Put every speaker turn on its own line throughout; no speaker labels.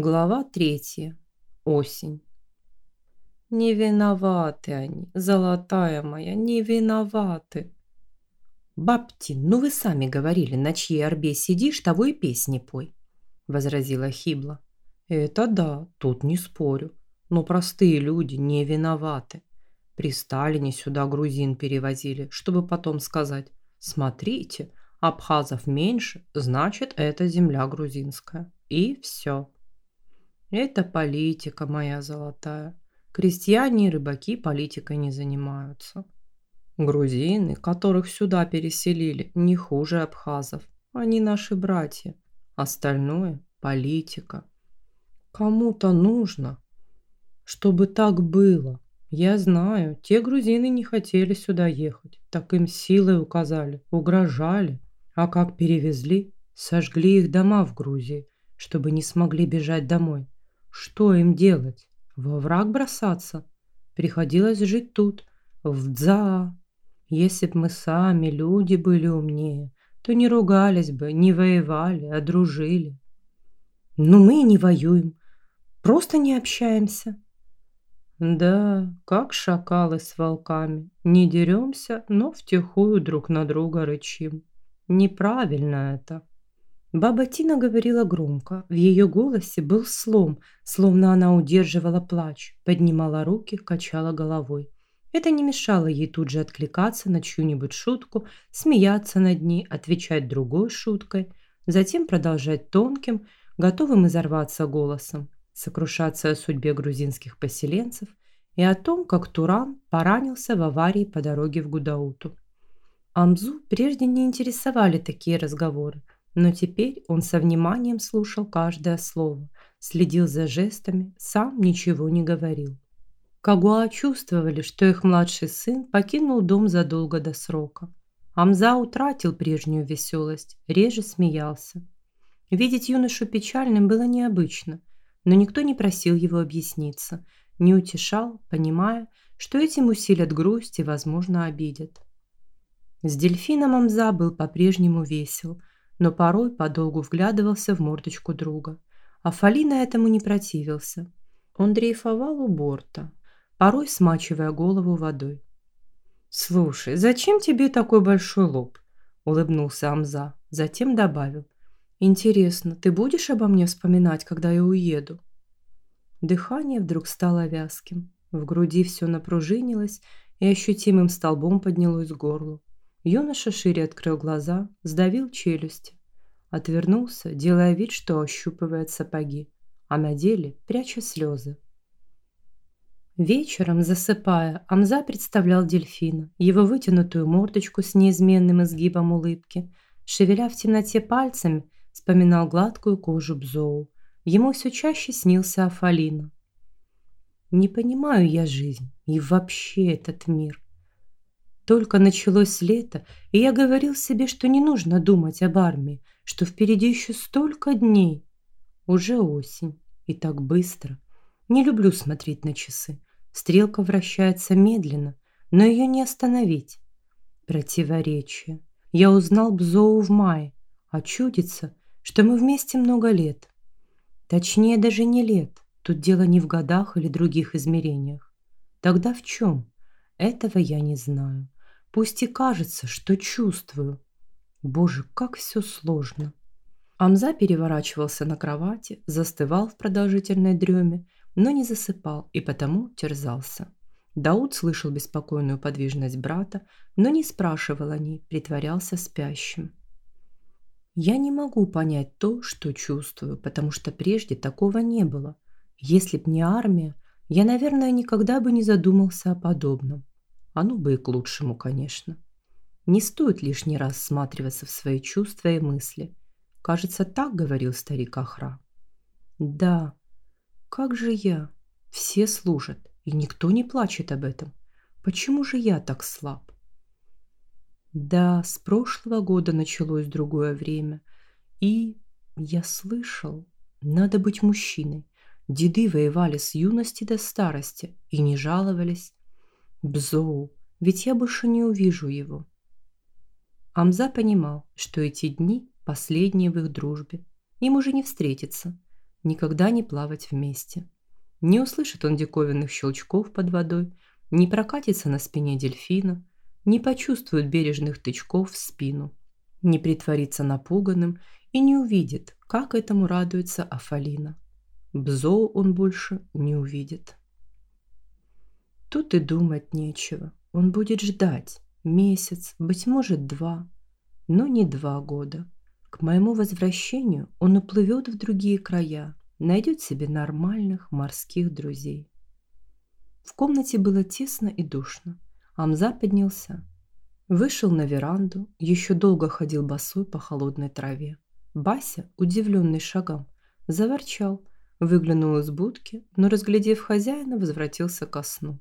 Глава третья. Осень. Не виноваты они, золотая моя, не виноваты. Бабтин, ну вы сами говорили, на чьей орбе сидишь, того и песни пой, возразила Хибла. Это да, тут не спорю, но простые люди не виноваты. При Сталине сюда грузин перевозили, чтобы потом сказать: "Смотрите, абхазов меньше, значит, это земля грузинская". И все. Это политика моя золотая. Крестьяне и рыбаки политикой не занимаются. Грузины, которых сюда переселили, не хуже абхазов. Они наши братья. Остальное – политика. Кому-то нужно, чтобы так было. Я знаю, те грузины не хотели сюда ехать. Так им силой указали, угрожали. А как перевезли, сожгли их дома в Грузии, чтобы не смогли бежать домой. Что им делать? Во враг бросаться? Приходилось жить тут, в Дза. Если б мы сами, люди, были умнее, то не ругались бы, не воевали, а дружили. Но мы не воюем, просто не общаемся. Да, как шакалы с волками. Не деремся, но втихую друг на друга рычим. Неправильно это. Баба Тина говорила громко. В ее голосе был слом, словно она удерживала плач, поднимала руки, качала головой. Это не мешало ей тут же откликаться на чью-нибудь шутку, смеяться над ней, отвечать другой шуткой, затем продолжать тонким, готовым изорваться голосом, сокрушаться о судьбе грузинских поселенцев и о том, как Туран поранился в аварии по дороге в Гудауту. Амзу прежде не интересовали такие разговоры, но теперь он со вниманием слушал каждое слово, следил за жестами, сам ничего не говорил. Кагуа чувствовали, что их младший сын покинул дом задолго до срока. Амза утратил прежнюю веселость, реже смеялся. Видеть юношу печальным было необычно, но никто не просил его объясниться, не утешал, понимая, что этим усилят грусть и, возможно, обидят. С дельфином Амза был по-прежнему весел – но порой подолгу вглядывался в мордочку друга. А Фалина этому не противился. Он дрейфовал у борта, порой смачивая голову водой. «Слушай, зачем тебе такой большой лоб?» – улыбнулся Амза, затем добавил. «Интересно, ты будешь обо мне вспоминать, когда я уеду?» Дыхание вдруг стало вязким. В груди все напружинилось и ощутимым столбом поднялось к горлу. Юноша шире открыл глаза, сдавил челюсти. Отвернулся, делая вид, что ощупывает сапоги, а на деле пряча слезы. Вечером, засыпая, Амза представлял дельфина, его вытянутую мордочку с неизменным изгибом улыбки, шевеля в темноте пальцами, вспоминал гладкую кожу Бзоу. Ему все чаще снился Афалина. Не понимаю я жизнь и вообще этот мир. Только началось лето, и я говорил себе, что не нужно думать об армии, что впереди еще столько дней. Уже осень, и так быстро. Не люблю смотреть на часы. Стрелка вращается медленно, но ее не остановить. Противоречие. Я узнал Бзоу в мае, а чудится, что мы вместе много лет. Точнее, даже не лет. Тут дело не в годах или других измерениях. Тогда в чем? Этого я не знаю. Пусть и кажется, что чувствую. Боже, как все сложно. Амза переворачивался на кровати, застывал в продолжительной дреме, но не засыпал и потому терзался. Дауд слышал беспокойную подвижность брата, но не спрашивал о ней, притворялся спящим. Я не могу понять то, что чувствую, потому что прежде такого не было. Если б не армия, я, наверное, никогда бы не задумался о подобном. Оно бы и к лучшему, конечно. Не стоит лишний раз всматриваться в свои чувства и мысли. Кажется, так говорил старик Ахра. Да, как же я? Все служат, и никто не плачет об этом. Почему же я так слаб? Да, с прошлого года началось другое время. И я слышал, надо быть мужчиной. Деды воевали с юности до старости и не жаловались. Бзоу, ведь я больше не увижу его. Амза понимал, что эти дни последние в их дружбе. Им уже не встретиться. никогда не плавать вместе. Не услышит он диковинных щелчков под водой, не прокатится на спине дельфина, не почувствует бережных тычков в спину, не притворится напуганным и не увидит, как этому радуется Афалина. Бзоу он больше не увидит. Тут и думать нечего. Он будет ждать месяц, быть может, два, но не два года. К моему возвращению он уплывет в другие края, найдет себе нормальных морских друзей. В комнате было тесно и душно. Амза поднялся. Вышел на веранду, еще долго ходил босой по холодной траве. Бася, удивленный шагом, заворчал, выглянул из будки, но, разглядев хозяина, возвратился ко сну.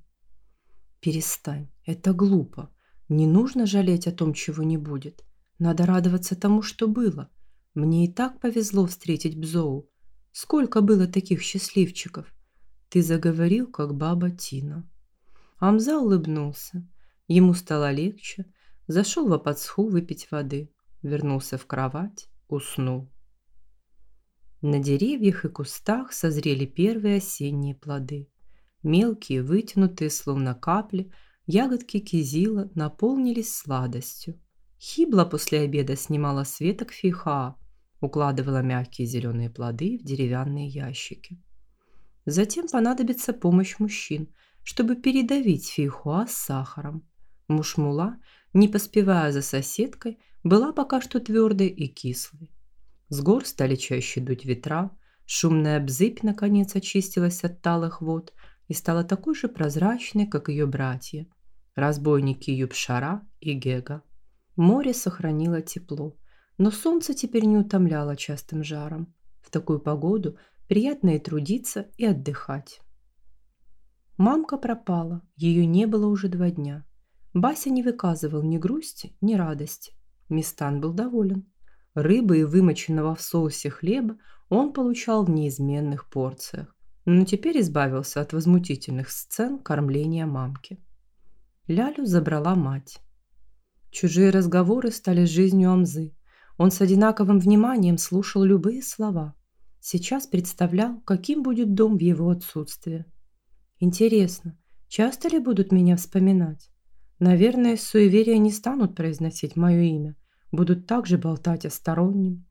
«Перестань, это глупо. Не нужно жалеть о том, чего не будет. Надо радоваться тому, что было. Мне и так повезло встретить Бзоу. Сколько было таких счастливчиков? Ты заговорил, как баба Тина. Амза улыбнулся. Ему стало легче. Зашел в Апацху выпить воды. Вернулся в кровать, уснул. На деревьях и кустах созрели первые осенние плоды. Мелкие, вытянутые, словно капли, ягодки кизила наполнились сладостью. Хибла после обеда снимала с веток фейхаа, укладывала мягкие зеленые плоды в деревянные ящики. Затем понадобится помощь мужчин, чтобы передавить фейхуа с сахаром. Мушмула, не поспевая за соседкой, была пока что твердой и кислой. С гор стали чаще дуть ветра, шумная бзыбь наконец очистилась от талых вод и стала такой же прозрачной, как ее братья, разбойники Юбшара и Гега. Море сохранило тепло, но солнце теперь не утомляло частым жаром. В такую погоду приятно и трудиться, и отдыхать. Мамка пропала, ее не было уже два дня. Бася не выказывал ни грусти, ни радости. Мистан был доволен. Рыбы и вымоченного в соусе хлеба он получал в неизменных порциях, но теперь избавился от возмутительных сцен кормления мамки. Лялю забрала мать. Чужие разговоры стали жизнью Амзы. Он с одинаковым вниманием слушал любые слова. Сейчас представлял, каким будет дом в его отсутствие. Интересно, часто ли будут меня вспоминать? Наверное, суеверия не станут произносить мое имя. Будут также болтать о стороннем.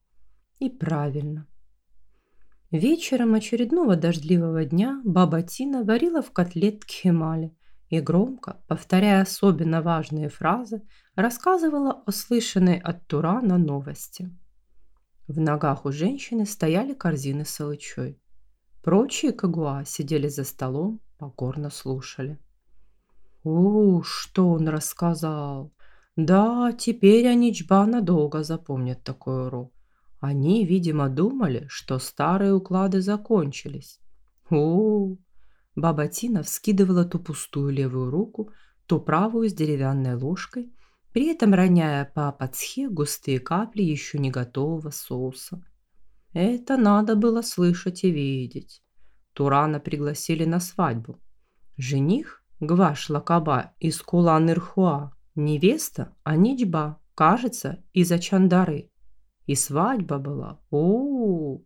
И правильно. Вечером очередного дождливого дня баба Тина варила в котлет кхемали и громко, повторяя особенно важные фразы, рассказывала о слышанной от Турана новости. В ногах у женщины стояли корзины с алычой. Прочие кагуа сидели за столом, покорно слушали. «У, что он рассказал! Да, теперь Аничба надолго запомнят такой урок. Они, видимо, думали, что старые уклады закончились. У, Баба Тина вскидывала то пустую левую руку, то правую с деревянной ложкой, при этом роняя по пацхе густые капли еще не готового соуса. Это надо было слышать и видеть. Турана пригласили на свадьбу. Жених Гваш Лакаба из Кулан-Ирхуа, невеста Аничба, кажется, из Ачандары. И свадьба была. У, -у, -у.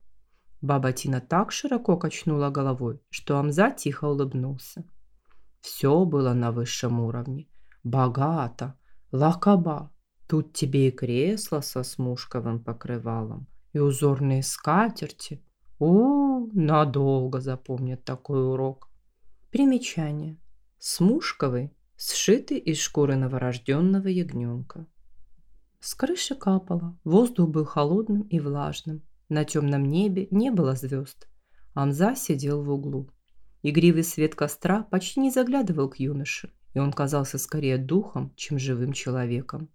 Баба Тина так широко качнула головой, что Амза тихо улыбнулся. Все было на высшем уровне. Богато. Лакаба. Тут тебе и кресло со смушковым покрывалом, и узорные скатерти. У, надолго запомнят такой урок. Примечание. Смушковый, сшитый из шкуры новорожденного ягненка. С крыши капало, воздух был холодным и влажным. На темном небе не было звезд. Амза сидел в углу. Игривый свет костра почти не заглядывал к юноше, и он казался скорее духом, чем живым человеком.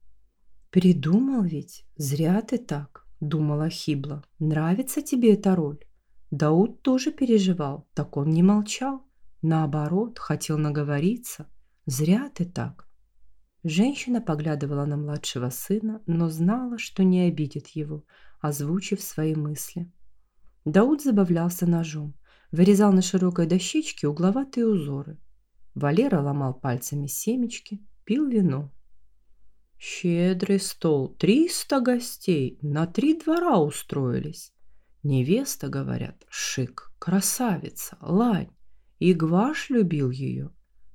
«Придумал ведь? Зря ты так», – думала Хибла. «Нравится тебе эта роль?» Дауд тоже переживал, так он не молчал. Наоборот, хотел наговориться. «Зря ты так. Женщина поглядывала на младшего сына, но знала, что не обидит его, озвучив свои мысли. Дауд забавлялся ножом, вырезал на широкой дощечке угловатые узоры. Валера ломал пальцами семечки, пил вино. «Щедрый стол, триста гостей, на три двора устроились. Невеста, говорят, шик, красавица, лань. И Гваш любил ее.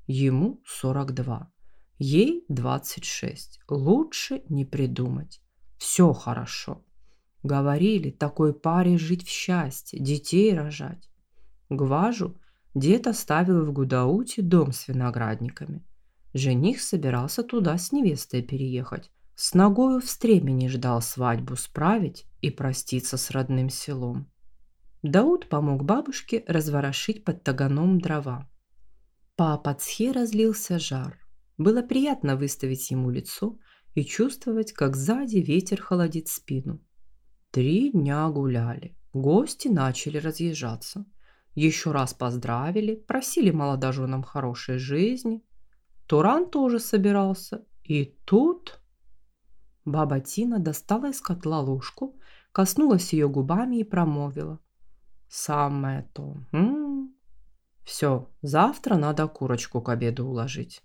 Ему 42, ей 26. Лучше не придумать. Все хорошо. Говорили, такой паре жить в счастье, детей рожать. Гважу дед оставил в Гудауте дом с виноградниками. Жених собирался туда с невестой переехать. С ногою в стремени ждал свадьбу справить и проститься с родным селом. Дауд помог бабушке разворошить под таганом дрова. По Апацхе разлился жар. Было приятно выставить ему лицо и чувствовать, как сзади ветер холодит спину. Три дня гуляли. Гости начали разъезжаться. Еще раз поздравили, просили молодоженам хорошей жизни. Туран тоже собирался. И тут... Баба Тина достала из котла ложку, коснулась ее губами и промовила. «Самое то. М-м-м. Все, завтра надо курочку к обеду уложить».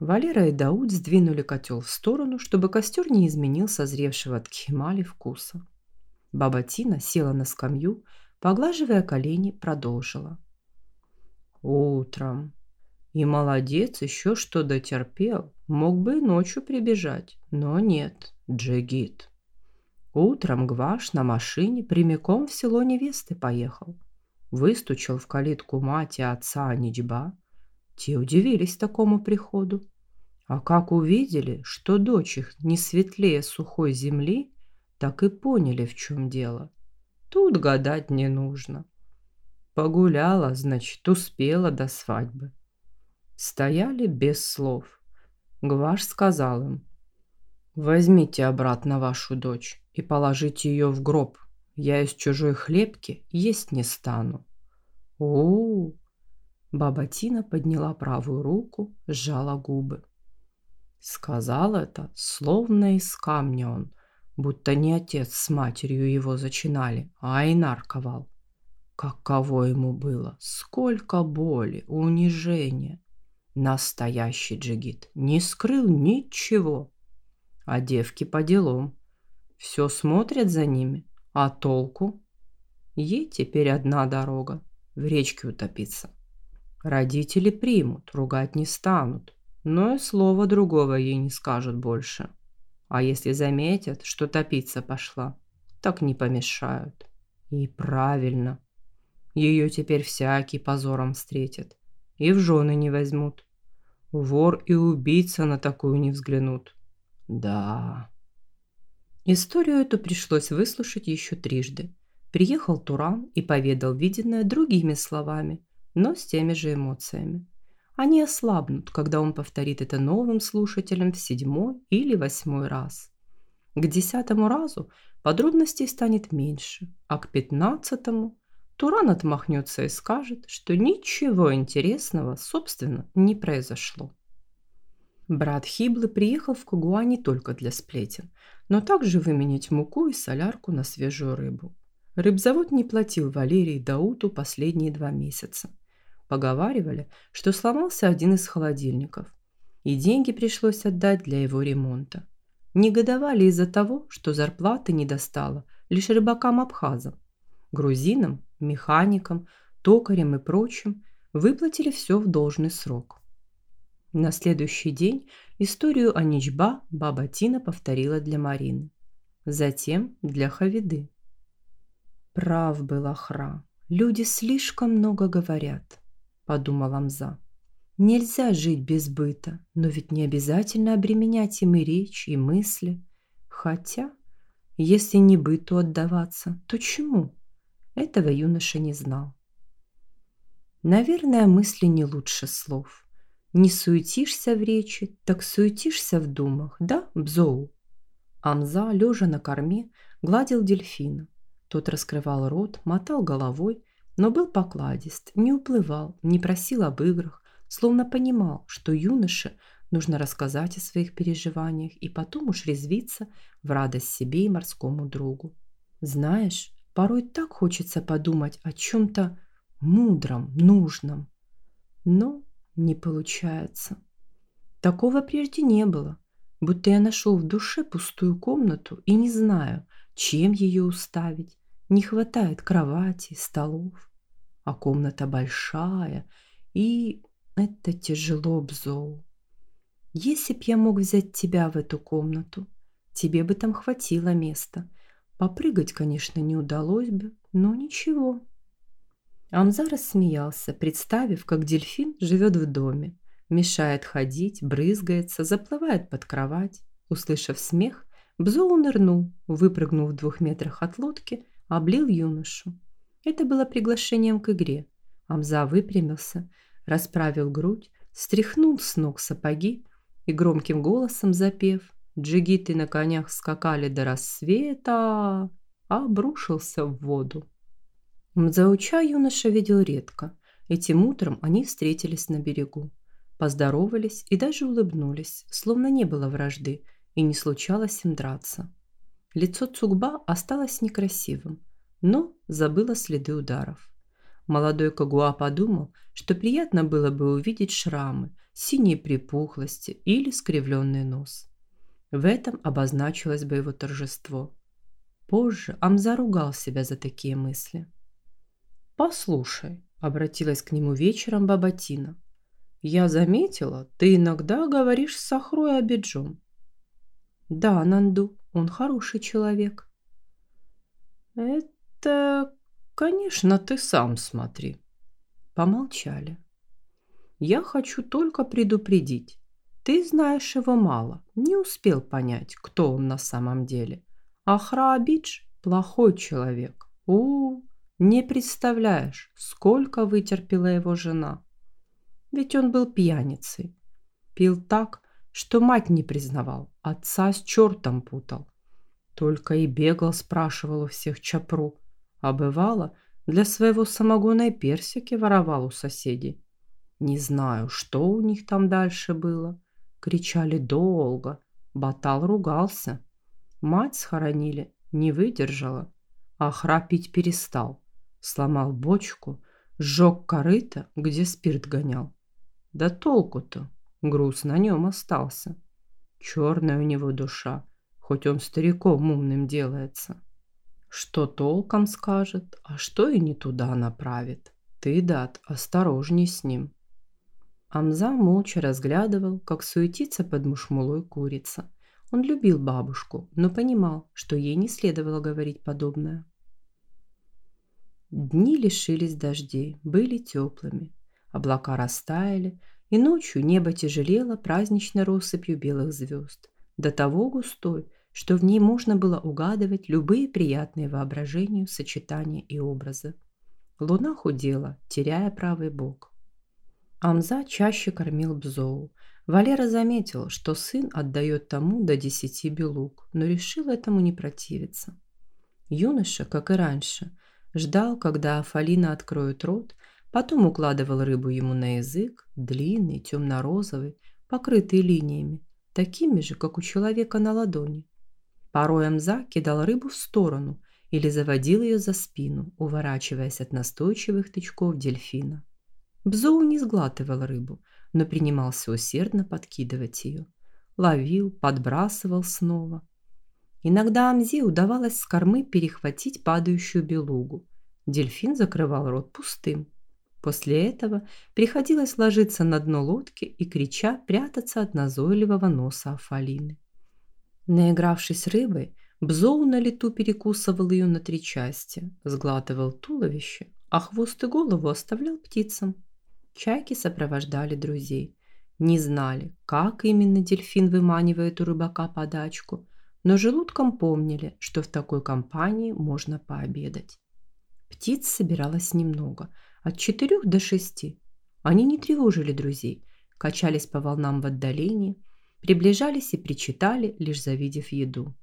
Валера и Дауд сдвинули котел в сторону, чтобы костер не изменил созревшего от кхимали вкуса. Баба Тина села на скамью, поглаживая колени, продолжила. «Утром. И молодец еще, что дотерпел. Мог бы и ночью прибежать, но нет, джигит. Утром Гваш на машине прямиком в село невесты поехал. Выстучил в калитку мать и отца Ничба. Те удивились такому приходу. А как увидели, что дочь их не светлее сухой земли, так и поняли, в чем дело. Тут гадать не нужно. Погуляла, значит, успела до свадьбы. Стояли без слов. Гваш сказал им, «Возьмите обратно вашу дочь и положите ее в гроб. Я из чужой хлебки есть не стану». «У-у-у!» Баба Тина подняла правую руку, сжала губы. Сказал это, словно из камня он, будто не отец с матерью его зачинали, а Айнар ковал. Каково ему было, сколько боли, унижения. Настоящий джигит. Не скрыл ничего. А девки по делам. Все смотрят за ними. А толку? Ей теперь одна дорога. В речке утопиться. Родители примут, ругать не станут. Но и слова другого ей не скажут больше. А если заметят, что топиться пошла, так не помешают. И правильно. Ее теперь всякий позором встретит и в жены не возьмут. Вор и убийца на такую не взглянут. Да. Историю эту пришлось выслушать еще трижды. Приехал Туран и поведал виденное другими словами, но с теми же эмоциями. Они ослабнут, когда он повторит это новым слушателям в седьмой или восьмой раз. К десятому разу подробностей станет меньше, а к пятнадцатому Туран отмахнется и скажет, что ничего интересного, собственно, не произошло. Брат Хиблы приехал в Кугуа не только для сплетен, но также выменить муку и солярку на свежую рыбу. Рыбзавод не платил Валерии Дауту последние два месяца. Поговаривали, что сломался один из холодильников, и деньги пришлось отдать для его ремонта. Негодовали из-за того, что зарплаты не достало лишь рыбакам-абхазам. Грузинам механикам, токарям и прочим выплатили все в должный срок. На следующий день историю о Ничба баба Тина повторила для Марины. Затем для Хавиды. «Прав был Ахра. Люди слишком много говорят», – подумал Амза. «Нельзя жить без быта, но ведь не обязательно обременять им и речь, и мысли. Хотя, если не быту отдаваться, то чему?» Этого юноша не знал. Наверное, мысли не лучше слов. Не суетишься в речи, так суетишься в думах, да, Бзоу? Амза, лежа на корме, гладил дельфина. Тот раскрывал рот, мотал головой, но был покладист, не уплывал, не просил об играх, словно понимал, что юноше нужно рассказать о своих переживаниях и потом уж резвиться в радость себе и морскому другу. Знаешь, Порой так хочется подумать о чем-то мудром, нужном. Но не получается. Такого прежде не было. Будто я нашел в душе пустую комнату и не знаю, чем ее уставить. Не хватает кровати, столов, а комната большая, и это тяжело, Бзоу. Если б я мог взять тебя в эту комнату, тебе бы там хватило места. Попрыгать, конечно, не удалось бы, но ничего. Амза рассмеялся, представив, как дельфин живет в доме, мешает ходить, брызгается, заплывает под кровать. Услышав смех, Бзоу нырнул, выпрыгнул в двух метрах от лодки, облил юношу. Это было приглашением к игре. Амза выпрямился, расправил грудь, стряхнул с ног сапоги и громким голосом запев «Джигиты на конях скакали до рассвета», обрушился в воду. Мзауча юноша видел редко. Этим утром они встретились на берегу. Поздоровались и даже улыбнулись, словно не было вражды и не случалось им драться. Лицо Цугба осталось некрасивым, но забыло следы ударов. Молодой Кагуа подумал, что приятно было бы увидеть шрамы, синие припухлости или скривленный нос. В этом обозначилось бы его торжество. Позже Амза ругал себя за такие мысли. «Послушай», – обратилась к нему вечером Бабатина. «Я заметила, ты иногда говоришь с Сахрой Абиджом». «Да, Нанду, он хороший человек». «Это, конечно, ты сам смотри». Помолчали. «Я хочу только предупредить. Ты знаешь его мало, не успел понять, кто он на самом деле. Абидж – плохой человек. У, -у, не представляешь, сколько вытерпела его жена. Ведь он был пьяницей. Пил так, что мать не признавал, отца с чертом путал. Только и бегал, спрашивал у всех чапру. А бывало, для своего самогона и персики воровал у соседей. Не знаю, что у них там дальше было. Кричали долго. Батал ругался. Мать схоронили, не выдержала. А храпить перестал. Сломал бочку, сжег корыто, где спирт гонял. Да толку-то, груз на нем остался. Черная у него душа, хоть он стариком умным делается. Что толком скажет, а что и не туда направит. Ты, Дат, осторожней с ним. Амза молча разглядывал, как суетится под мушмулой курица. Он любил бабушку, но понимал, что ей не следовало говорить подобное. Дни лишились дождей, были теплыми. Облака растаяли, и ночью небо тяжелело праздничной россыпью белых звезд, до того густой, что в ней можно было угадывать любые приятные воображению сочетания и образы. Луна худела, теряя правый бок. Амза чаще кормил Бзоу. Валера заметил, что сын отдает тому до десяти белуг, но решил этому не противиться. Юноша, как и раньше, ждал, когда Афалина откроет рот, потом укладывал рыбу ему на язык, длинный, темно-розовый, покрытый линиями, такими же, как у человека на ладони. Порой Амза кидал рыбу в сторону или заводил ее за спину, уворачиваясь от настойчивых тычков дельфина. Бзоу не сглатывал рыбу, но принимался усердно подкидывать ее. Ловил, подбрасывал снова. Иногда Амзе удавалось с кормы перехватить падающую белугу. Дельфин закрывал рот пустым. После этого приходилось ложиться на дно лодки и, крича, прятаться от назойливого носа Афалины. Наигравшись рыбой, Бзоу на лету перекусывал ее на три части, сглатывал туловище, а хвост и голову оставлял птицам. Чайки сопровождали друзей. Не знали, как именно дельфин выманивает у рыбака подачку, но желудком помнили, что в такой компании можно пообедать. Птиц собиралось немного, от четырех до шести. Они не тревожили друзей, качались по волнам в отдалении, приближались и причитали, лишь завидев еду.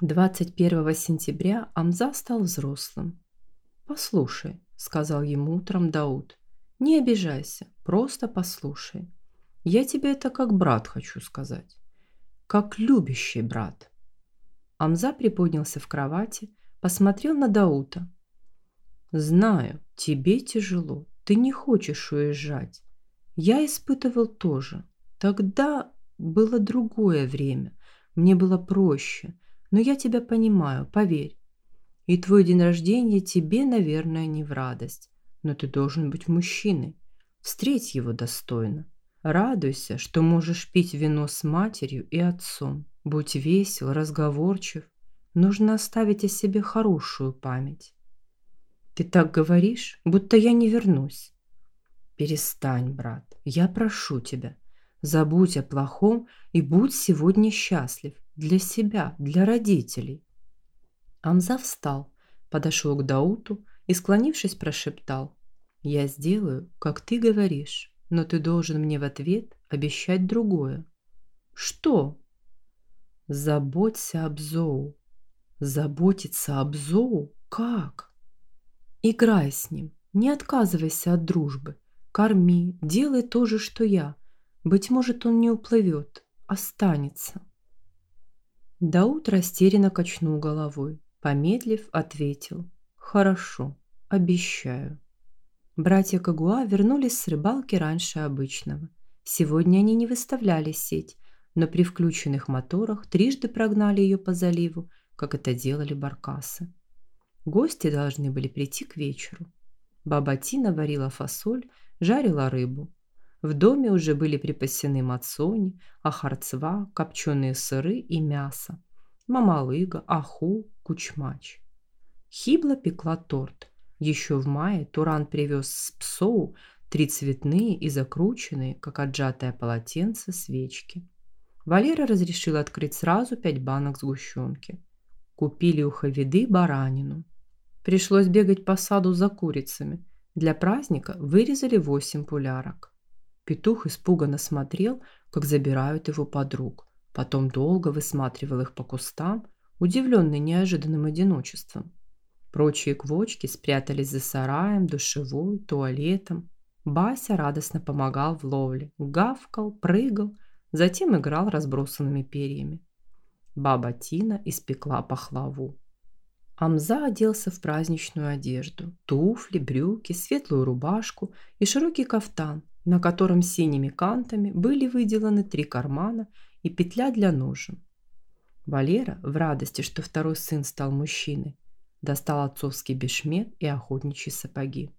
21 сентября Амза стал взрослым. «Послушай», — сказал ему утром Дауд, — «не обижайся, просто послушай. Я тебе это как брат хочу сказать как любящий брат. Амза приподнялся в кровати, посмотрел на Даута. «Знаю, тебе тяжело, ты не хочешь уезжать. Я испытывал тоже. Тогда было другое время, мне было проще, но я тебя понимаю, поверь. И твой день рождения тебе, наверное, не в радость. Но ты должен быть мужчиной. Встреть его достойно. Радуйся, что можешь пить вино с матерью и отцом. Будь весел, разговорчив. Нужно оставить о себе хорошую память. Ты так говоришь, будто я не вернусь. Перестань, брат, я прошу тебя. Забудь о плохом и будь сегодня счастлив. Для себя, для родителей. Амза встал, подошел к Дауту и, склонившись, прошептал. «Я сделаю, как ты говоришь, но ты должен мне в ответ обещать другое». «Что?» «Заботься об Зоу». «Заботиться об Зоу? Как?» «Играй с ним, не отказывайся от дружбы. Корми, делай то же, что я. Быть может, он не уплывет, останется». Дауд растерянно качнул головой. Помедлив, ответил. «Хорошо, обещаю». Братья Кагуа вернулись с рыбалки раньше обычного. Сегодня они не выставляли сеть, но при включенных моторах трижды прогнали ее по заливу, как это делали баркасы. Гости должны были прийти к вечеру. Баба Тина варила фасоль, жарила рыбу. В доме уже были припасены мацони, ахарцва, копченые сыры и мясо, мамалыга, аху, кучмач. Хибла пекла торт. Еще в мае Туран привез с Псоу три цветные и закрученные, как отжатое полотенце, свечки. Валера разрешил открыть сразу пять банок сгущенки. Купили у Хавиды баранину. Пришлось бегать по саду за курицами. Для праздника вырезали восемь пулярок. Петух испуганно смотрел, как забирают его подруг. Потом долго высматривал их по кустам, удивленный неожиданным одиночеством. Прочие квочки спрятались за сараем, душевой, туалетом. Бася радостно помогал в ловле, гавкал, прыгал, затем играл разбросанными перьями. Баба Тина испекла пахлаву. Амза оделся в праздничную одежду, туфли, брюки, светлую рубашку и широкий кафтан, на котором синими кантами были выделаны три кармана и петля для ножен. Валера, в радости, что второй сын стал мужчиной, достал отцовский бешмет и охотничьи сапоги.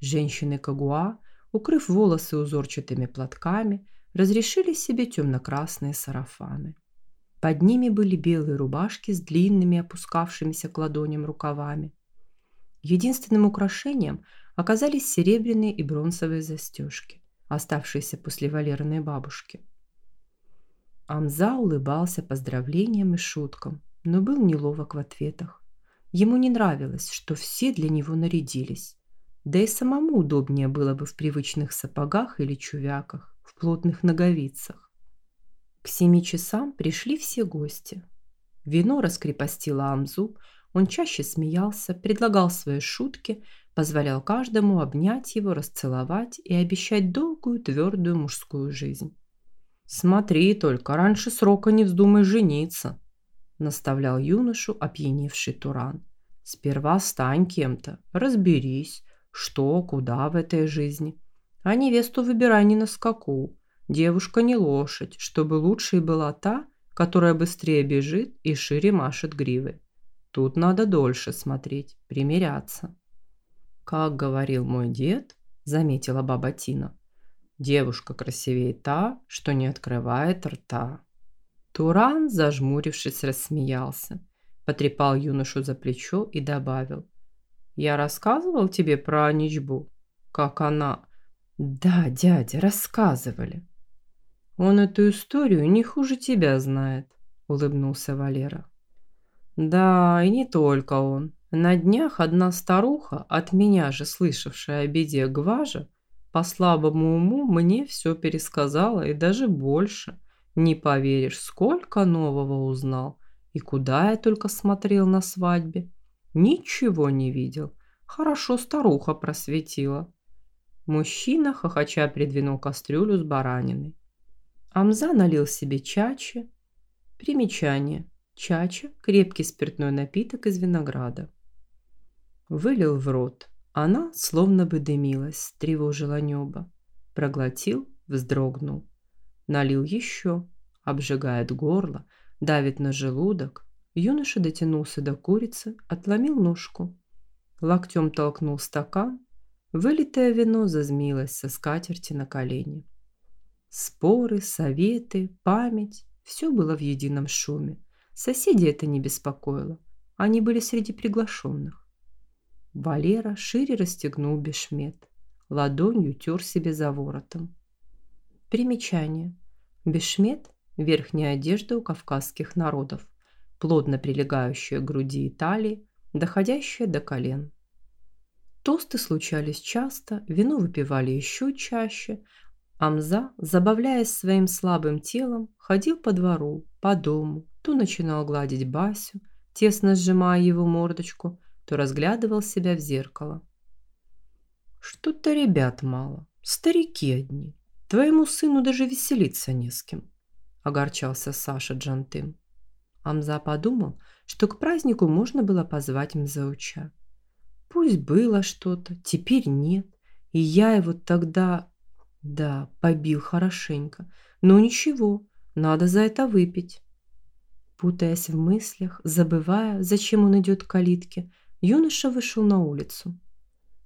Женщины Кагуа, укрыв волосы узорчатыми платками, разрешили себе темно-красные сарафаны. Под ними были белые рубашки с длинными опускавшимися к ладоням рукавами. Единственным украшением оказались серебряные и бронзовые застежки, оставшиеся после Валерной бабушки. Амза улыбался поздравлениям и шуткам, но был неловок в ответах. Ему не нравилось, что все для него нарядились. Да и самому удобнее было бы в привычных сапогах или чувяках, в плотных ноговицах. К семи часам пришли все гости. Вино раскрепостило Амзу, он чаще смеялся, предлагал свои шутки, позволял каждому обнять его, расцеловать и обещать долгую твердую мужскую жизнь. «Смотри только, раньше срока не вздумай жениться», – наставлял юношу опьяневший Туран. «Сперва стань кем-то, разберись, что, куда в этой жизни. А невесту выбирай не на скаку. Девушка не лошадь, чтобы лучшей была та, которая быстрее бежит и шире машет гривой. Тут надо дольше смотреть, примиряться». «Как говорил мой дед», – заметила баба Тина, Девушка красивее та, что не открывает рта. Туран, зажмурившись, рассмеялся, потрепал юношу за плечо и добавил. «Я рассказывал тебе про Аничбу? Как она...» «Да, дядя, рассказывали». «Он эту историю не хуже тебя знает», — улыбнулся Валера. «Да, и не только он. На днях одна старуха, от меня же слышавшая о беде Гважа, по слабому уму мне все пересказала и даже больше. Не поверишь, сколько нового узнал. И куда я только смотрел на свадьбе. Ничего не видел. Хорошо старуха просветила. Мужчина, хохоча, придвинул кастрюлю с бараниной. Амза налил себе чачи. Примечание. Чача – крепкий спиртной напиток из винограда. Вылил в рот. Она словно бы дымилась, тревожила небо. Проглотил, вздрогнул. Налил еще, обжигает горло, давит на желудок. юноша дотянулся до курицы, отломил ножку. Локтем толкнул стакан, вылитое вино зазмилось со скатерти на колени. Споры, советы, память – все было в едином шуме. Соседи это не беспокоило. Они были среди приглашенных. Валера шире расстегнул бешмет. Ладонью тер себе за воротом. Примечание. Бешмет – верхняя одежда у кавказских народов, плотно прилегающая к груди и талии, доходящая до колен. Тосты случались часто, вино выпивали еще чаще, Амза, забавляясь своим слабым телом, ходил по двору, по дому, то начинал гладить Басю, тесно сжимая его мордочку, то разглядывал себя в зеркало. «Что-то ребят мало, старики одни. Твоему сыну даже веселиться не с кем», – огорчался Саша Джантым. Амза подумал, что к празднику можно было позвать Мзауча. Пусть было что-то, теперь нет, и я его тогда да, побил хорошенько. Но ничего, надо за это выпить. Путаясь в мыслях, забывая, зачем он идет к калитке, юноша вышел на улицу.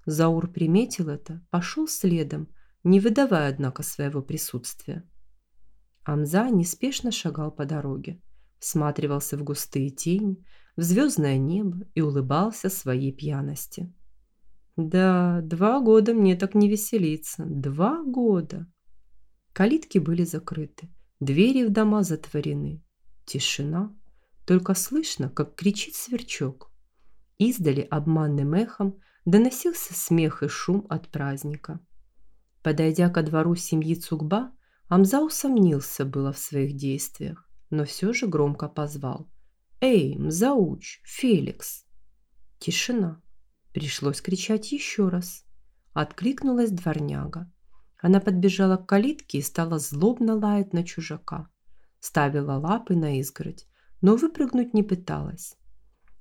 Заур приметил это, пошел следом, не выдавая, однако, своего присутствия. Амза неспешно шагал по дороге, всматривался в густые тени, в звездное небо и улыбался своей пьяности. Да, два года мне так не веселиться. Два года. Калитки были закрыты, двери в дома затворены. Тишина. Только слышно, как кричит сверчок. Издали обманным эхом доносился смех и шум от праздника. Подойдя ко двору семьи Цугба, Амза усомнился было в своих действиях, но все же громко позвал. «Эй, Мзауч, Феликс!» Тишина. Пришлось кричать еще раз. Откликнулась дворняга. Она подбежала к калитке и стала злобно лаять на чужака. Ставила лапы на изгородь, но выпрыгнуть не пыталась.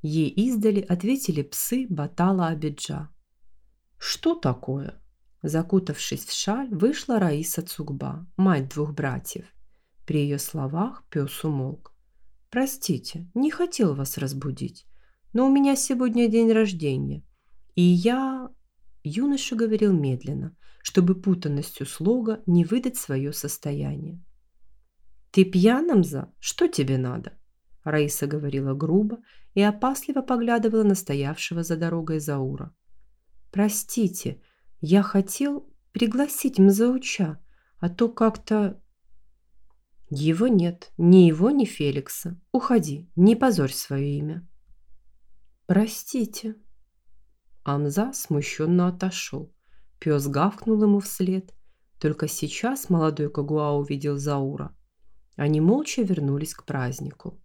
Ей издали ответили псы Батала Абиджа. «Что такое?» Закутавшись в шаль, вышла Раиса Цугба, мать двух братьев. При ее словах пес умолк. «Простите, не хотел вас разбудить, но у меня сегодня день рождения, и я... Юноша говорил медленно, чтобы путанностью слога не выдать свое состояние. «Ты пьяным за? Что тебе надо?» Раиса говорила грубо и опасливо поглядывала на стоявшего за дорогой Заура. «Простите, я хотел пригласить Мзауча, а то как-то...» «Его нет, ни его, ни Феликса. Уходи, не позорь свое имя». «Простите», Амза смущенно отошел. Пес гавкнул ему вслед. Только сейчас молодой Кагуа увидел Заура. Они молча вернулись к празднику.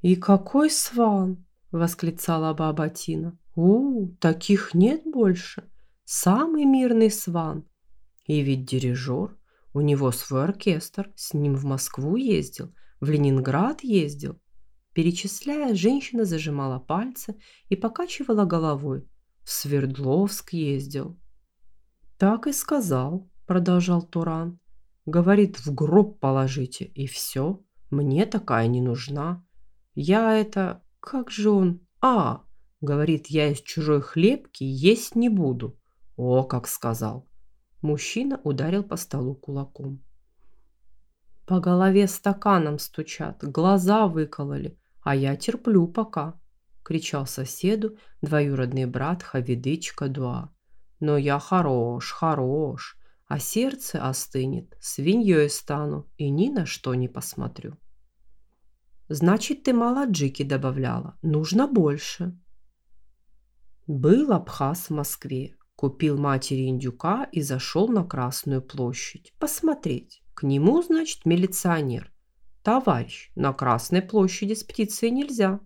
«И какой сван!» – восклицала баба Тина. «У, таких нет больше! Самый мирный сван! И ведь дирижер, у него свой оркестр, с ним в Москву ездил, в Ленинград ездил». Перечисляя, женщина зажимала пальцы и покачивала головой, в Свердловск ездил. Так и сказал, продолжал Туран. Говорит, в гроб положите, и все. Мне такая не нужна. Я это... Как же он... А, говорит, я из чужой хлебки есть не буду. О, как сказал. Мужчина ударил по столу кулаком. По голове стаканом стучат, глаза выкололи, а я терплю пока кричал соседу двоюродный брат Хавидыч Кадуа. «Но я хорош, хорош, а сердце остынет, свиньей стану и ни на что не посмотрю». «Значит, ты мало джики добавляла, нужно больше». Был Абхаз в Москве, купил матери индюка и зашел на Красную площадь посмотреть. К нему, значит, милиционер. «Товарищ, на Красной площади с птицей нельзя».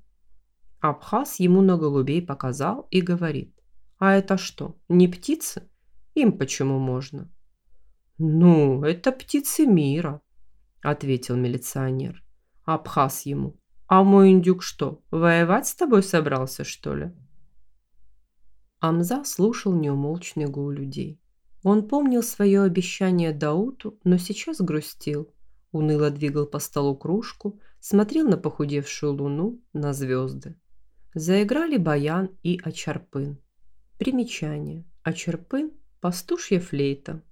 Абхаз ему на голубей показал и говорит. «А это что, не птицы? Им почему можно?» «Ну, это птицы мира», – ответил милиционер. Абхаз ему. «А мой индюк что, воевать с тобой собрался, что ли?» Амза слушал неумолчный гул людей. Он помнил свое обещание Дауту, но сейчас грустил. уныло двигал по столу кружку, смотрел на похудевшую луну, на звезды. Заиграли баян и очарпын. Примечание. Очарпын – пастушья флейта.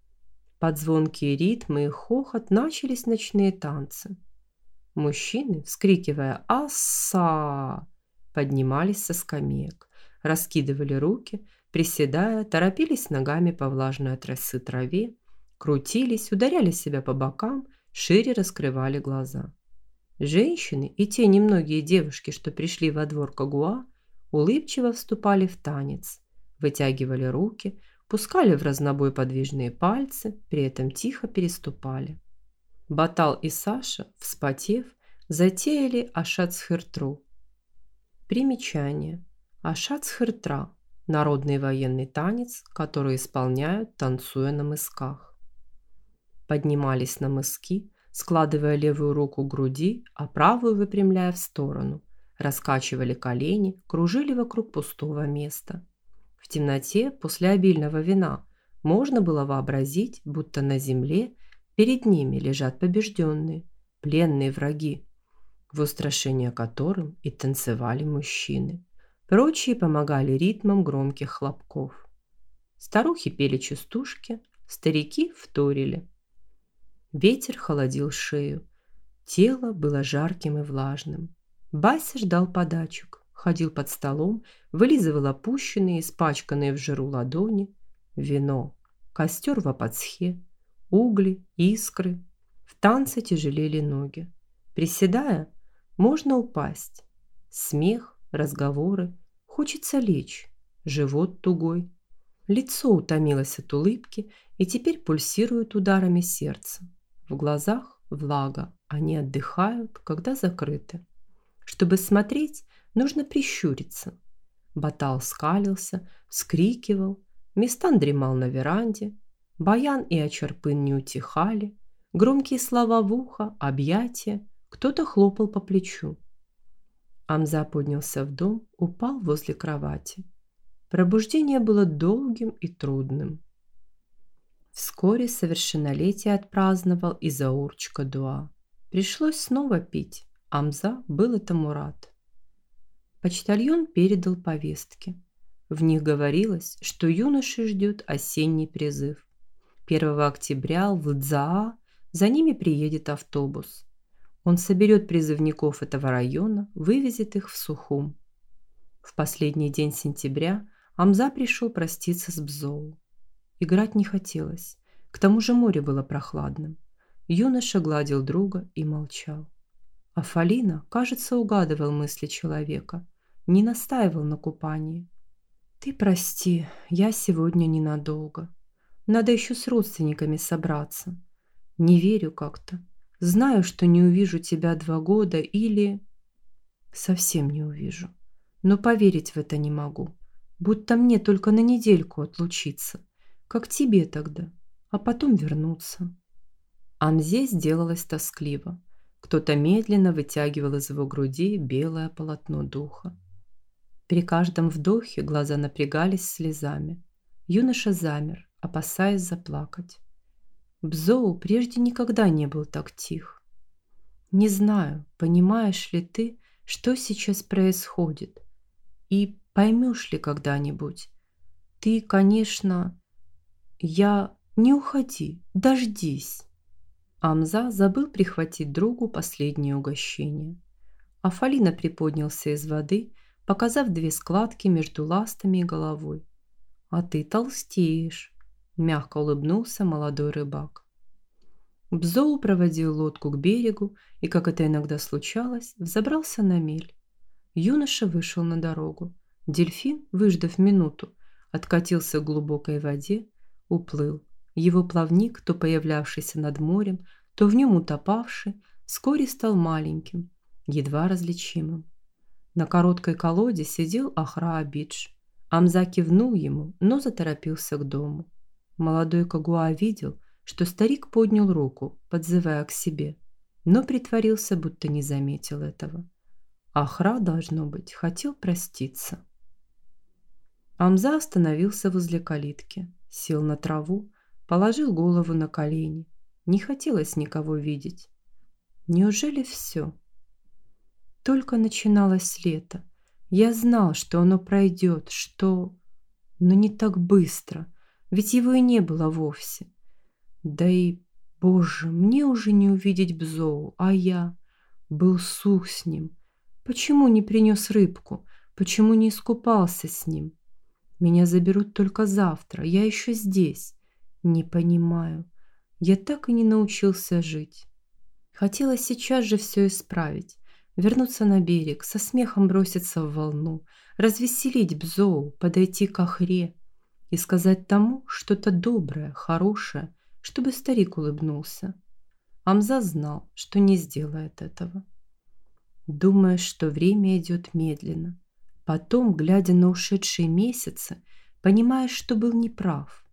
Под звонкие ритмы и хохот начались ночные танцы. Мужчины, вскрикивая «Асса!», поднимались со скамеек, раскидывали руки, приседая, торопились ногами по влажной от траве, крутились, ударяли себя по бокам, шире раскрывали глаза. Женщины и те немногие девушки, что пришли во двор Кагуа, улыбчиво вступали в танец, вытягивали руки, пускали в разнобой подвижные пальцы, при этом тихо переступали. Батал и Саша, вспотев, затеяли ашацхыртру. Примечание. Ашацхыртра – народный военный танец, который исполняют, танцуя на мысках. Поднимались на мыски, складывая левую руку к груди, а правую выпрямляя в сторону, раскачивали колени, кружили вокруг пустого места. В темноте после обильного вина можно было вообразить, будто на земле перед ними лежат побежденные, пленные враги, в устрашение которым и танцевали мужчины. Прочие помогали ритмам громких хлопков. Старухи пели частушки, старики вторили. Ветер холодил шею. Тело было жарким и влажным. Бася ждал подачек, ходил под столом, вылизывал опущенные, испачканные в жиру ладони. Вино, костер в апацхе, угли, искры. В танце тяжелели ноги. Приседая, можно упасть. Смех, разговоры. Хочется лечь. Живот тугой. Лицо утомилось от улыбки и теперь пульсирует ударами сердца. В глазах влага. Они отдыхают, когда закрыты. Чтобы смотреть, нужно прищуриться. Батал скалился, вскрикивал. Местан дремал на веранде. Баян и Очерпын не утихали. Громкие слова в ухо, объятия. Кто-то хлопал по плечу. Амза поднялся в дом, упал возле кровати. Пробуждение было долгим и трудным. Вскоре совершеннолетие отпраздновал и Заурчика Дуа. Пришлось снова пить. Амза был этому рад. Почтальон передал повестки. В них говорилось, что юноши ждет осенний призыв. 1 октября в Лдзаа за ними приедет автобус. Он соберет призывников этого района, вывезет их в Сухум. В последний день сентября Амза пришел проститься с Бзоу. Играть не хотелось. К тому же море было прохладным. Юноша гладил друга и молчал. А Фалина, кажется, угадывал мысли человека, не настаивал на купании. «Ты прости, я сегодня ненадолго. Надо еще с родственниками собраться. Не верю как-то. Знаю, что не увижу тебя два года или... Совсем не увижу. Но поверить в это не могу. Будто мне только на недельку отлучиться. Как тебе тогда. А потом вернуться. Амзе сделалось тоскливо. Кто-то медленно вытягивал из его груди белое полотно духа. При каждом вдохе глаза напрягались слезами. Юноша замер, опасаясь заплакать. Бзоу прежде никогда не был так тих. Не знаю, понимаешь ли ты, что сейчас происходит, и поймешь ли когда-нибудь. Ты, конечно, я не уходи, дождись. Амза забыл прихватить другу последнее угощение. Афалина приподнялся из воды, показав две складки между ластами и головой. А ты толстеешь, мягко улыбнулся молодой рыбак. Бзоу проводил лодку к берегу и, как это иногда случалось, взобрался на мель. Юноша вышел на дорогу. Дельфин, выждав минуту, откатился к глубокой воде, уплыл. Его плавник, то появлявшийся над морем, то в нем утопавший, вскоре стал маленьким, едва различимым. На короткой колоде сидел Ахра Абидж. Амза кивнул ему, но заторопился к дому. Молодой Кагуа видел, что старик поднял руку, подзывая к себе, но притворился, будто не заметил этого. Ахра, должно быть, хотел проститься. Амза остановился возле калитки, сел на траву, положил голову на колени. Не хотелось никого видеть. Неужели все? Только начиналось лето. Я знал, что оно пройдет, что... Но не так быстро, ведь его и не было вовсе. Да и, боже, мне уже не увидеть Бзоу, а я был сух с ним. Почему не принес рыбку? Почему не искупался с ним? Меня заберут только завтра, я еще здесь. Не понимаю. Я так и не научился жить. Хотелось сейчас же все исправить. Вернуться на берег, со смехом броситься в волну, развеселить Бзоу, подойти к Ахре и сказать тому что-то доброе, хорошее, чтобы старик улыбнулся. Амза знал, что не сделает этого. Думая, что время идет медленно, потом, глядя на ушедшие месяцы, понимаешь, что был неправ.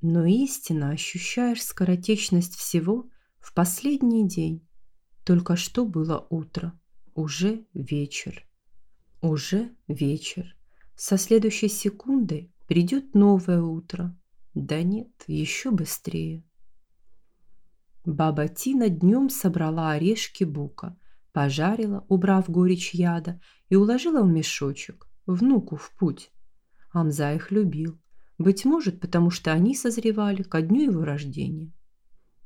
Но истинно ощущаешь скоротечность всего в последний день. Только что было утро, уже вечер. Уже вечер. Со следующей секундой придет новое утро. Да нет, еще быстрее. Баба Тина днем собрала орешки бука, пожарила, убрав горечь яда, и уложила в мешочек, внуку в путь. Амза их любил, быть может, потому что они созревали ко дню его рождения.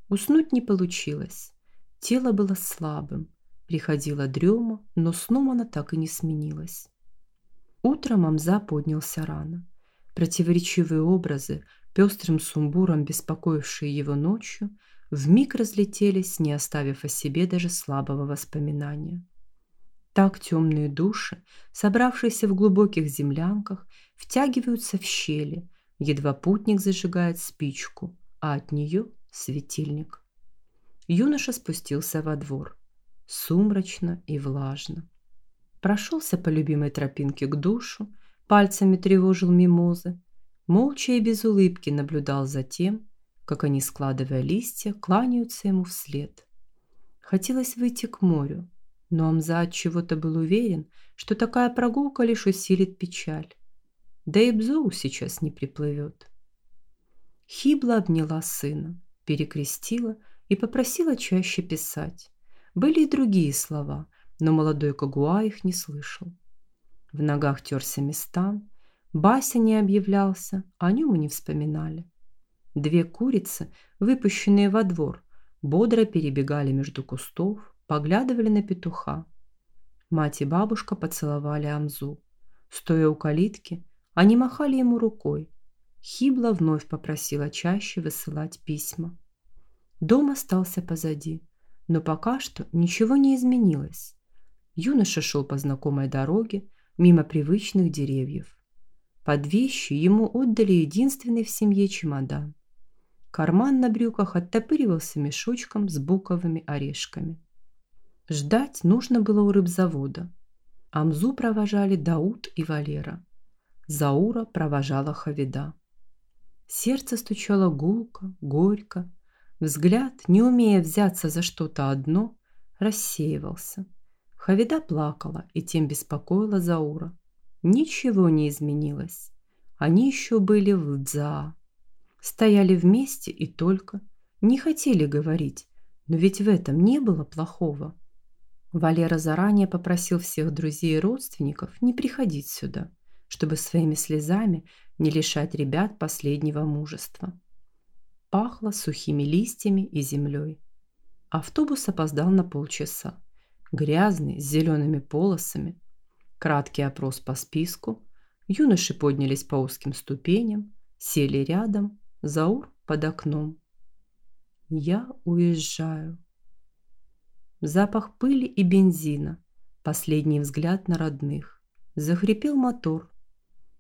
Уснуть не получилось. Тело было слабым, приходила дрема, но сном она так и не сменилась. Утром Амза поднялся рано. Противоречивые образы, пестрым сумбуром беспокоившие его ночью, вмиг разлетелись, не оставив о себе даже слабого воспоминания. Так темные души, собравшиеся в глубоких землянках, втягиваются в щели, едва путник зажигает спичку, а от нее светильник. Юноша спустился во двор. Сумрачно и влажно. Прошелся по любимой тропинке к душу, пальцами тревожил мимозы, молча и без улыбки наблюдал за тем, как они, складывая листья, кланяются ему вслед. Хотелось выйти к морю, но Амза от чего-то был уверен, что такая прогулка лишь усилит печаль. Да и Бзоу сейчас не приплывет. Хибла обняла сына, перекрестила и попросила чаще писать. Были и другие слова, но молодой Кагуа их не слышал. В ногах терся Местан, Бася не объявлялся, о нем и не вспоминали. Две курицы, выпущенные во двор, бодро перебегали между кустов, поглядывали на петуха. Мать и бабушка поцеловали Амзу. Стоя у калитки, они махали ему рукой. Хибла вновь попросила чаще высылать письма. Дом остался позади, но пока что ничего не изменилось. Юноша шел по знакомой дороге, мимо привычных деревьев. Под вещи ему отдали единственный в семье чемодан. Карман на брюках оттопыривался мешочком с буковыми орешками. Ждать нужно было у рыбзавода. Амзу провожали Дауд и Валера. Заура провожала Хавида. Сердце стучало гулко, горько. Взгляд, не умея взяться за что-то одно, рассеивался. Хавида плакала и тем беспокоила Заура. Ничего не изменилось. Они еще были в Лдзаа. Стояли вместе и только. Не хотели говорить, но ведь в этом не было плохого. Валера заранее попросил всех друзей и родственников не приходить сюда, чтобы своими слезами не лишать ребят последнего мужества. Пахло сухими листьями и землей. Автобус опоздал на полчаса. Грязный, с зелеными полосами. Краткий опрос по списку. Юноши поднялись по узким ступеням, сели рядом Заур под окном. Я уезжаю. Запах пыли и бензина. Последний взгляд на родных. Захрипел мотор.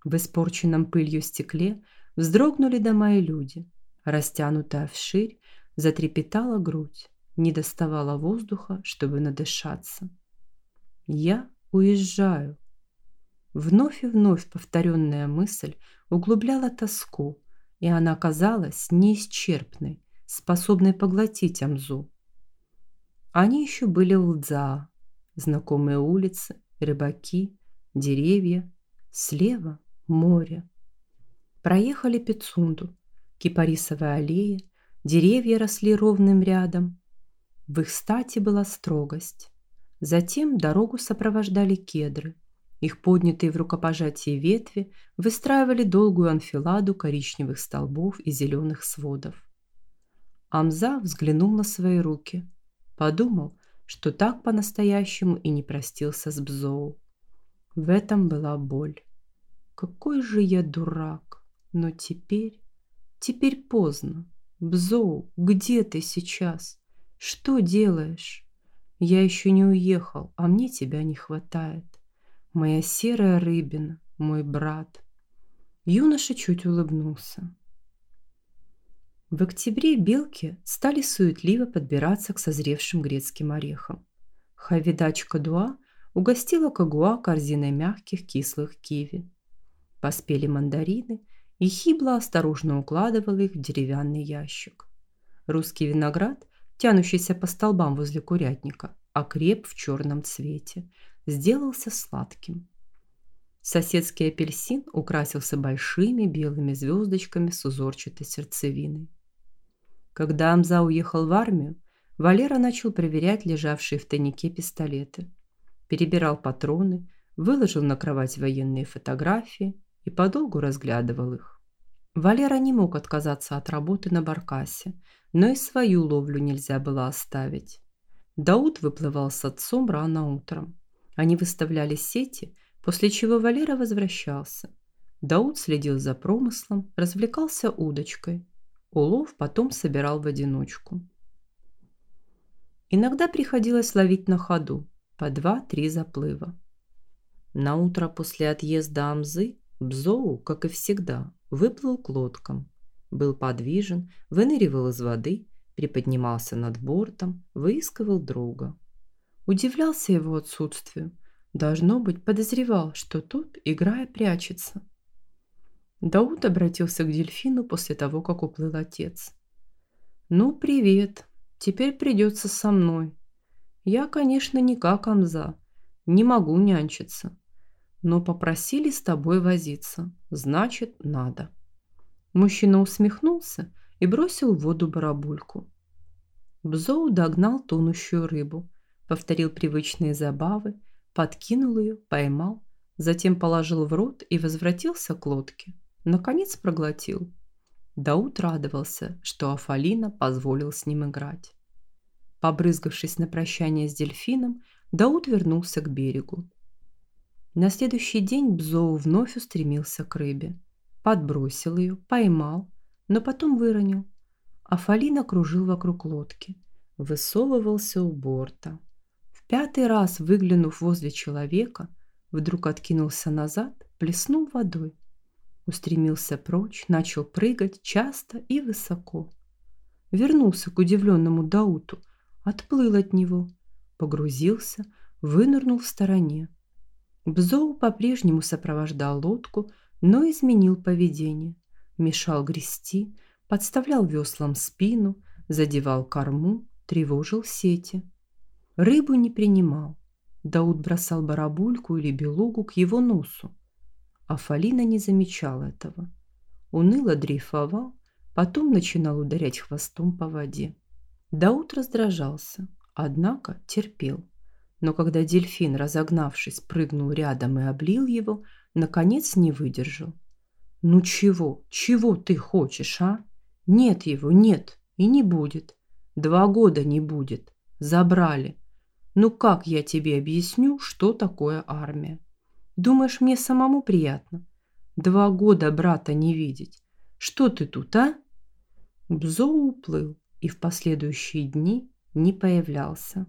В испорченном пылью стекле вздрогнули дома и люди. Растянутая вширь, затрепетала грудь. Не доставала воздуха, чтобы надышаться. Я уезжаю. Вновь и вновь повторенная мысль углубляла тоску, и она казалась неисчерпной, способной поглотить Амзу. Они еще были в Лдзаа, знакомые улицы, рыбаки, деревья, слева море. Проехали Пицунду, кипарисовая аллея, деревья росли ровным рядом. В их стати была строгость. Затем дорогу сопровождали кедры. Их поднятые в рукопожатии ветви выстраивали долгую анфиладу коричневых столбов и зеленых сводов. Амза взглянул на свои руки. Подумал, что так по-настоящему и не простился с Бзоу. В этом была боль. Какой же я дурак. Но теперь... Теперь поздно. Бзоу, где ты сейчас? Что делаешь? Я еще не уехал, а мне тебя не хватает. Моя серая рыбина, мой брат. Юноша чуть улыбнулся. В октябре белки стали суетливо подбираться к созревшим грецким орехам. Хавидач Кадуа угостила Кагуа корзиной мягких кислых киви. Поспели мандарины, и Хибла осторожно укладывала их в деревянный ящик. Русский виноград, тянущийся по столбам возле курятника, окреп в черном цвете, сделался сладким. Соседский апельсин украсился большими белыми звездочками с узорчатой сердцевиной. Когда Амза уехал в армию, Валера начал проверять лежавшие в тайнике пистолеты. Перебирал патроны, выложил на кровать военные фотографии и подолгу разглядывал их. Валера не мог отказаться от работы на баркасе, но и свою ловлю нельзя было оставить. Дауд выплывал с отцом рано утром. Они выставляли сети, после чего Валера возвращался. Дауд следил за промыслом, развлекался удочкой. Улов потом собирал в одиночку. Иногда приходилось ловить на ходу по два-три заплыва. На утро после отъезда Амзы Бзоу, как и всегда, выплыл к лодкам. Был подвижен, выныривал из воды, приподнимался над бортом, выискивал друга. Удивлялся его отсутствию. Должно быть, подозревал, что тот, играя, прячется. Дауд обратился к дельфину после того, как уплыл отец. «Ну, привет. Теперь придется со мной. Я, конечно, не как Амза. Не могу нянчиться. Но попросили с тобой возиться. Значит, надо». Мужчина усмехнулся и бросил в воду барабульку. Бзоу догнал тонущую рыбу, повторил привычные забавы, подкинул ее, поймал, затем положил в рот и возвратился к лодке. Наконец проглотил. Дауд радовался, что Афалина позволил с ним играть. Побрызгавшись на прощание с дельфином, Дауд вернулся к берегу. На следующий день Бзоу вновь устремился к рыбе. Подбросил ее, поймал, но потом выронил. Афалина кружил вокруг лодки, высовывался у борта. В пятый раз, выглянув возле человека, вдруг откинулся назад, плеснул водой устремился прочь, начал прыгать часто и высоко. Вернулся к удивленному Дауту, отплыл от него, погрузился, вынырнул в стороне. Бзоу по-прежнему сопровождал лодку, но изменил поведение. Мешал грести, подставлял веслам спину, задевал корму, тревожил сети. Рыбу не принимал. Дауд бросал барабульку или белугу к его носу. А Фалина не замечал этого. Уныло дрейфовал, потом начинал ударять хвостом по воде. Дауд раздражался, однако терпел. Но когда дельфин, разогнавшись, прыгнул рядом и облил его, наконец не выдержал. «Ну чего? Чего ты хочешь, а? Нет его, нет и не будет. Два года не будет. Забрали. Ну как я тебе объясню, что такое армия?» Думаешь, мне самому приятно? Два года брата не видеть. Что ты тут, а? Бзоу уплыл и в последующие дни не появлялся.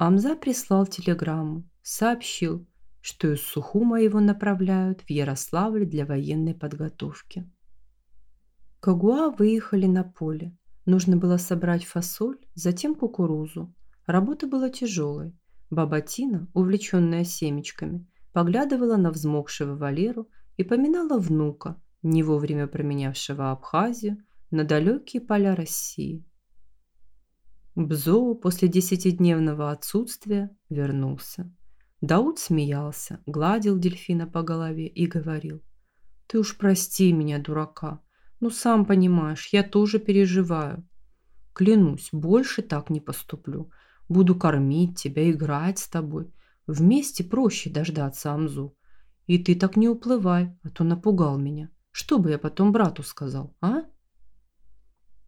Амза прислал телеграмму, сообщил, что из Сухума его направляют в Ярославль для военной подготовки. Кагуа выехали на поле. Нужно было собрать фасоль, затем кукурузу. Работа была тяжелой. Баба Тина, увлеченная семечками, поглядывала на взмокшего Валеру и поминала внука, не вовремя променявшего Абхазию на далекие поля России. Бзоу после десятидневного отсутствия вернулся. Дауд смеялся, гладил дельфина по голове и говорил. «Ты уж прости меня, дурака. Ну, сам понимаешь, я тоже переживаю. Клянусь, больше так не поступлю. Буду кормить тебя, играть с тобой. Вместе проще дождаться Амзу. И ты так не уплывай, а то напугал меня. Что бы я потом брату сказал, а?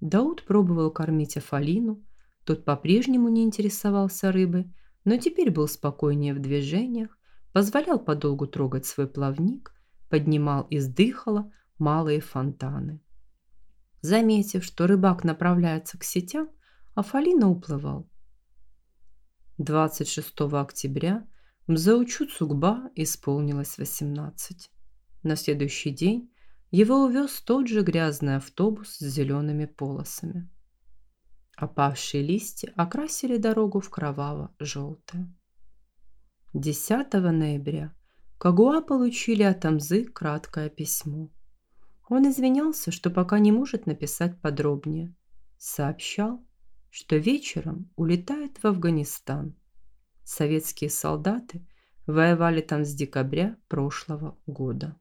Дауд пробовал кормить Афалину. Тот по-прежнему не интересовался рыбой, но теперь был спокойнее в движениях, позволял подолгу трогать свой плавник, поднимал из дыхала малые фонтаны. Заметив, что рыбак направляется к сетям, Афалина уплывал. 26 октября Мзаучу Цугба исполнилось 18. На следующий день его увез тот же грязный автобус с зелеными полосами. Опавшие листья окрасили дорогу в кроваво-желтое. 10 ноября Кагуа получили от Амзы краткое письмо. Он извинялся, что пока не может написать подробнее. Сообщал, что вечером улетает в Афганистан. Советские солдаты воевали там с декабря прошлого года.